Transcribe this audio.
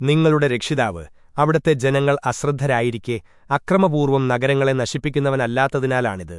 നിങ്ങളുടെ രക്ഷിതാവ് അവിടത്തെ ജനങ്ങൾ അശ്രദ്ധരായിരിക്കെ അക്രമപൂർവം നഗരങ്ങളെ നശിപ്പിക്കുന്നവനല്ലാത്തതിനാലാണിത്.